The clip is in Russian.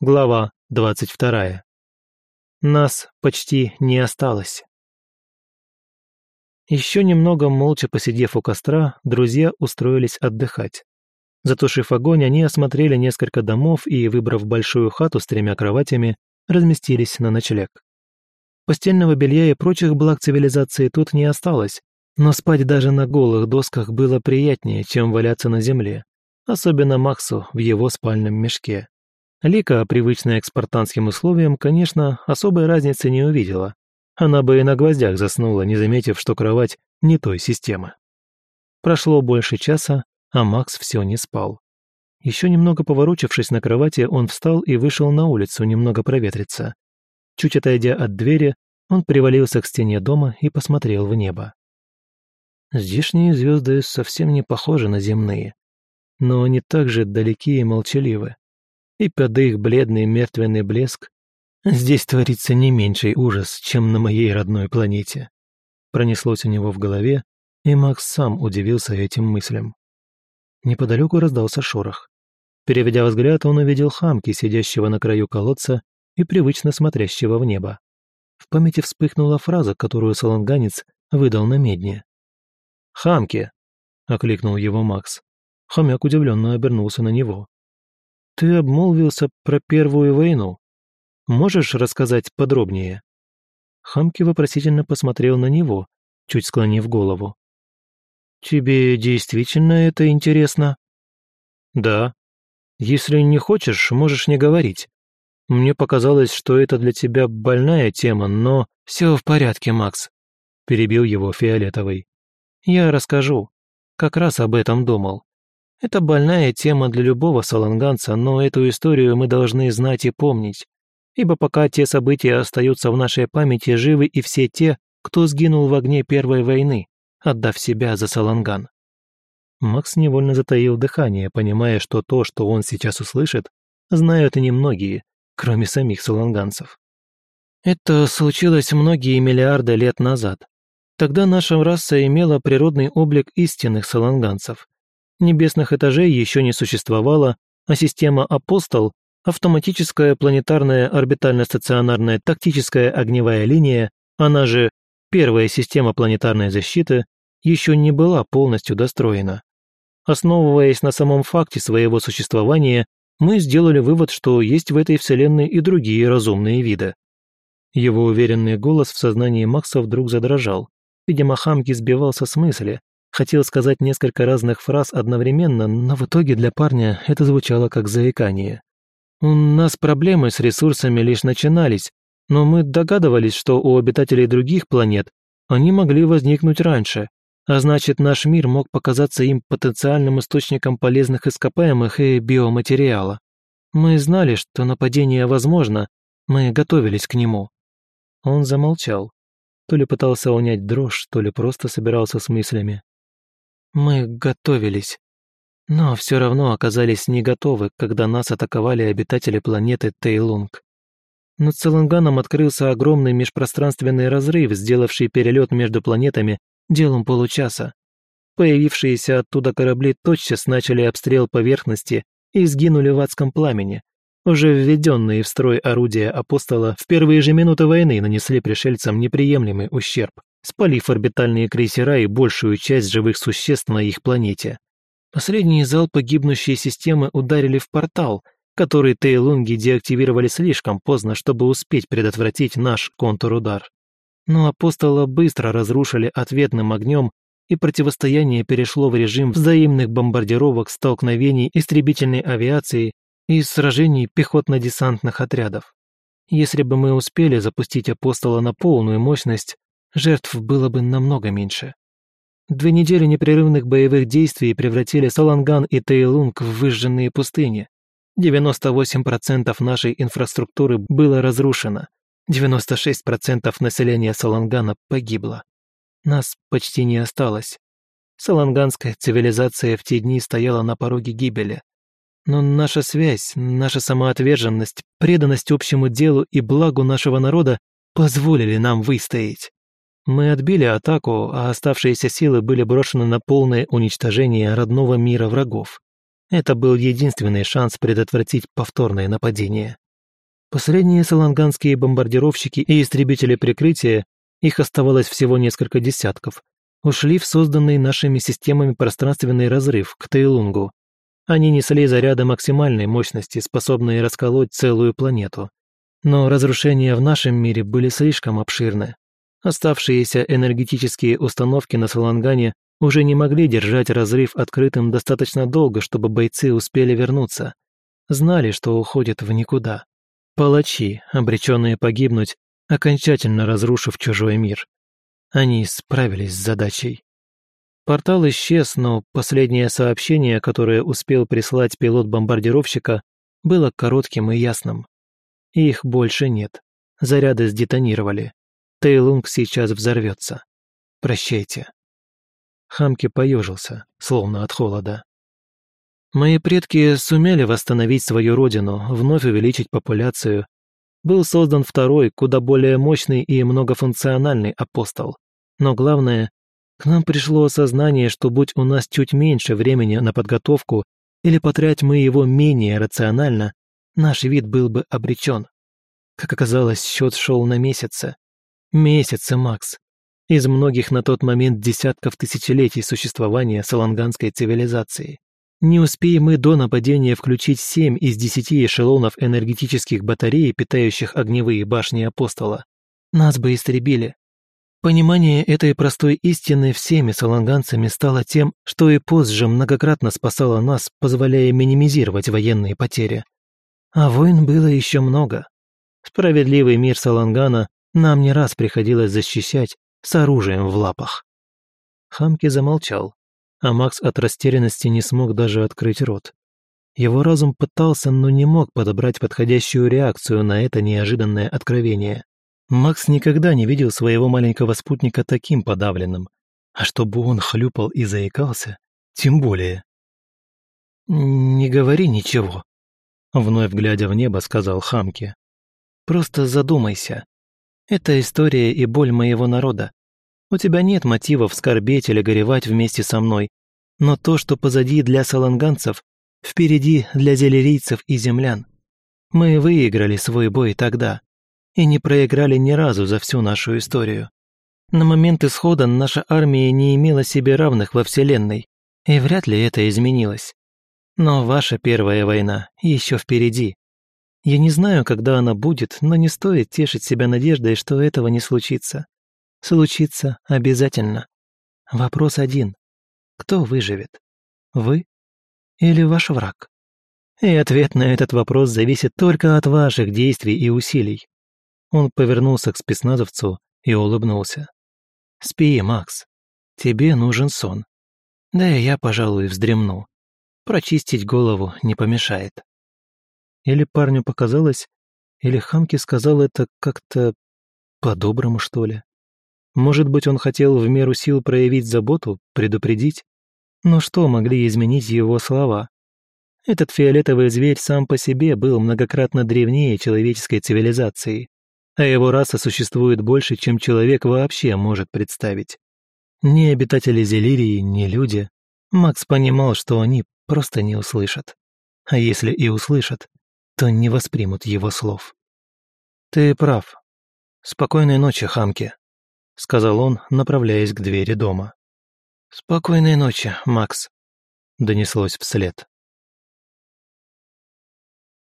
Глава 22. Нас почти не осталось. Еще немного молча посидев у костра, друзья устроились отдыхать. Затушив огонь, они осмотрели несколько домов и, выбрав большую хату с тремя кроватями, разместились на ночлег. Постельного белья и прочих благ цивилизации тут не осталось, но спать даже на голых досках было приятнее, чем валяться на земле, особенно Максу в его спальном мешке. Лика, привычная к спартанским условиям, конечно, особой разницы не увидела. Она бы и на гвоздях заснула, не заметив, что кровать не той системы. Прошло больше часа, а Макс все не спал. Еще немного поворочившись на кровати, он встал и вышел на улицу немного проветриться. Чуть отойдя от двери, он привалился к стене дома и посмотрел в небо. Здешние звезды совсем не похожи на земные, но они также далеки и молчаливы и под их бледный мертвенный блеск здесь творится не меньший ужас, чем на моей родной планете. Пронеслось у него в голове, и Макс сам удивился этим мыслям. Неподалеку раздался шорох. Переведя взгляд, он увидел хамки, сидящего на краю колодца и привычно смотрящего в небо. В памяти вспыхнула фраза, которую саланганец выдал на медне. «Хамки!» — окликнул его Макс. Хомяк удивленно обернулся на него. «Ты обмолвился про Первую войну. Можешь рассказать подробнее?» Хамки вопросительно посмотрел на него, чуть склонив голову. «Тебе действительно это интересно?» «Да. Если не хочешь, можешь не говорить. Мне показалось, что это для тебя больная тема, но...» «Все в порядке, Макс», — перебил его Фиолетовый. «Я расскажу. Как раз об этом думал. Это больная тема для любого саланганца, но эту историю мы должны знать и помнить. Ибо пока те события остаются в нашей памяти, живы и все те, кто сгинул в огне Первой войны, отдав себя за Саланган. Макс невольно затаил дыхание, понимая, что то, что он сейчас услышит, знают и немногие, кроме самих саланганцев. Это случилось многие миллиарды лет назад. Тогда наша раса имела природный облик истинных саланганцев – Небесных этажей еще не существовало, а система «Апостол» — автоматическая планетарная орбитально-стационарная тактическая огневая линия, она же первая система планетарной защиты, еще не была полностью достроена. Основываясь на самом факте своего существования, мы сделали вывод, что есть в этой вселенной и другие разумные виды. Его уверенный голос в сознании Макса вдруг задрожал. Видимо, Хамки сбивался с мысли, Хотел сказать несколько разных фраз одновременно, но в итоге для парня это звучало как заикание. «У нас проблемы с ресурсами лишь начинались, но мы догадывались, что у обитателей других планет они могли возникнуть раньше, а значит, наш мир мог показаться им потенциальным источником полезных ископаемых и биоматериала. Мы знали, что нападение возможно, мы готовились к нему». Он замолчал. То ли пытался унять дрожь, то ли просто собирался с мыслями. Мы готовились, но все равно оказались не готовы, когда нас атаковали обитатели планеты Тейлунг. Над Целанганом открылся огромный межпространственный разрыв, сделавший перелет между планетами делом получаса. Появившиеся оттуда корабли тотчас начали обстрел поверхности и сгинули в адском пламени. Уже введенные в строй орудия апостола в первые же минуты войны нанесли пришельцам неприемлемый ущерб спалив орбитальные крейсера и большую часть живых существ на их планете. Последние залпы гибнущей системы ударили в портал, который Тейлунги деактивировали слишком поздно, чтобы успеть предотвратить наш контрудар. Но апостола быстро разрушили ответным огнем, и противостояние перешло в режим взаимных бомбардировок, столкновений истребительной авиации и сражений пехотно-десантных отрядов. Если бы мы успели запустить апостола на полную мощность, жертв было бы намного меньше. Две недели непрерывных боевых действий превратили Саланган и Тейлунг в выжженные пустыни. 98% нашей инфраструктуры было разрушено. 96% населения Салангана погибло. Нас почти не осталось. Саланганская цивилизация в те дни стояла на пороге гибели. Но наша связь, наша самоотверженность, преданность общему делу и благу нашего народа позволили нам выстоять. Мы отбили атаку, а оставшиеся силы были брошены на полное уничтожение родного мира врагов. Это был единственный шанс предотвратить повторное нападение. Последние саланганские бомбардировщики и истребители прикрытия, их оставалось всего несколько десятков, ушли в созданный нашими системами пространственный разрыв к Тейлунгу. Они несли заряды максимальной мощности, способные расколоть целую планету. Но разрушения в нашем мире были слишком обширны. Оставшиеся энергетические установки на Салангане уже не могли держать разрыв открытым достаточно долго, чтобы бойцы успели вернуться. Знали, что уходят в никуда. Палачи, обреченные погибнуть, окончательно разрушив чужой мир. Они справились с задачей. Портал исчез, но последнее сообщение, которое успел прислать пилот бомбардировщика, было коротким и ясным. Их больше нет. Заряды сдетонировали. Тейлунг сейчас взорвется. Прощайте. Хамки поежился, словно от холода. Мои предки сумели восстановить свою родину, вновь увеличить популяцию. Был создан второй, куда более мощный и многофункциональный апостол. Но главное, к нам пришло осознание, что будь у нас чуть меньше времени на подготовку или потрять мы его менее рационально, наш вид был бы обречен. Как оказалось, счет шел на месяцы. Месяцы, Макс из многих на тот момент десятков тысячелетий существования саланганской цивилизации. Не успеем мы до нападения включить семь из десяти эшелонов энергетических батарей, питающих огневые башни Апостола. Нас бы истребили. Понимание этой простой истины всеми саланганцами стало тем, что и позже многократно спасало нас, позволяя минимизировать военные потери. А войн было еще много. Справедливый мир Салангана нам не раз приходилось защищать с оружием в лапах. Хамки замолчал, а Макс от растерянности не смог даже открыть рот. Его разум пытался, но не мог подобрать подходящую реакцию на это неожиданное откровение. Макс никогда не видел своего маленького спутника таким подавленным, а чтобы он хлюпал и заикался, тем более. «Не говори ничего», — вновь глядя в небо, сказал Хамки. «Просто задумайся. Это история и боль моего народа. У тебя нет мотивов скорбеть или горевать вместе со мной. Но то, что позади для саланганцев, впереди для зелерийцев и землян. Мы выиграли свой бой тогда и не проиграли ни разу за всю нашу историю. На момент исхода наша армия не имела себе равных во Вселенной, и вряд ли это изменилось. Но ваша первая война еще впереди. Я не знаю, когда она будет, но не стоит тешить себя надеждой, что этого не случится. Случится обязательно. Вопрос один. Кто выживет? Вы или ваш враг? И ответ на этот вопрос зависит только от ваших действий и усилий. Он повернулся к спецназовцу и улыбнулся. «Спи, Макс. Тебе нужен сон. Да и я, пожалуй, вздремну. Прочистить голову не помешает». Или парню показалось, или Хамки сказал это как-то по-доброму, что ли. Может быть, он хотел в меру сил проявить заботу, предупредить? Но что могли изменить его слова? Этот фиолетовый зверь сам по себе был многократно древнее человеческой цивилизации, а его раса существует больше, чем человек вообще может представить. Ни обитатели Зелирии, ни люди. Макс понимал, что они просто не услышат. А если и услышат, то не воспримут его слов. «Ты прав. Спокойной ночи, Хамки», — сказал он, направляясь к двери дома. «Спокойной ночи, Макс», — донеслось вслед.